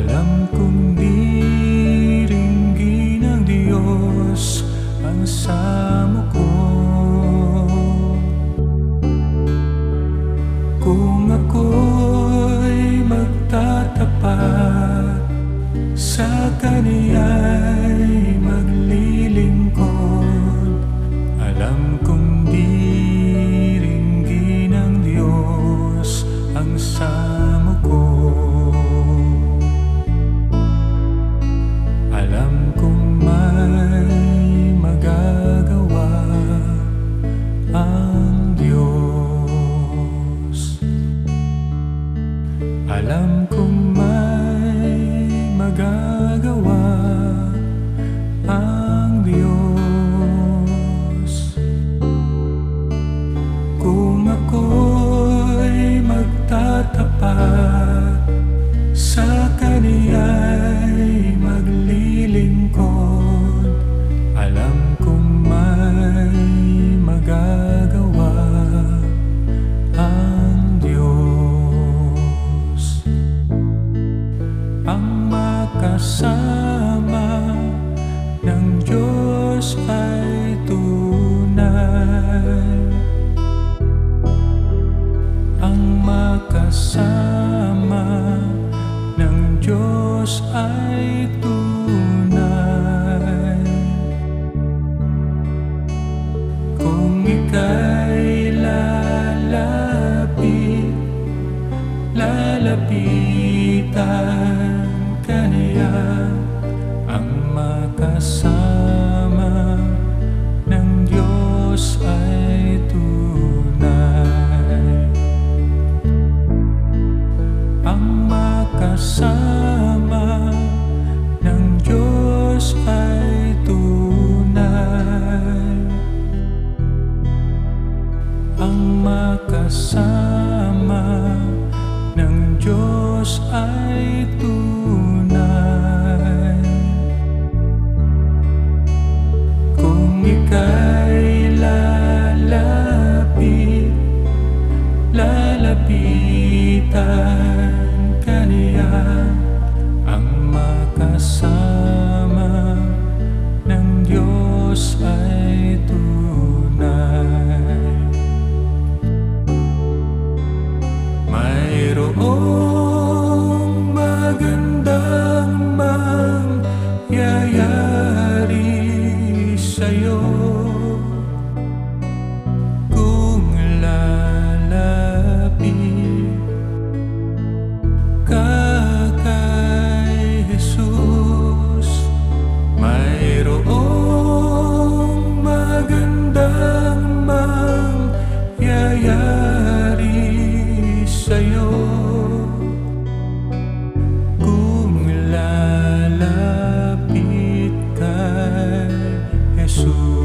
Alam kong diringgin ng Diyos ang samo ko. Kung ako'y magtatapat sa kanya alam kong ang Diyos. Kung ako'y magtatapat Diyos ay tunay. Kung ika'y lalapit, lalapitan su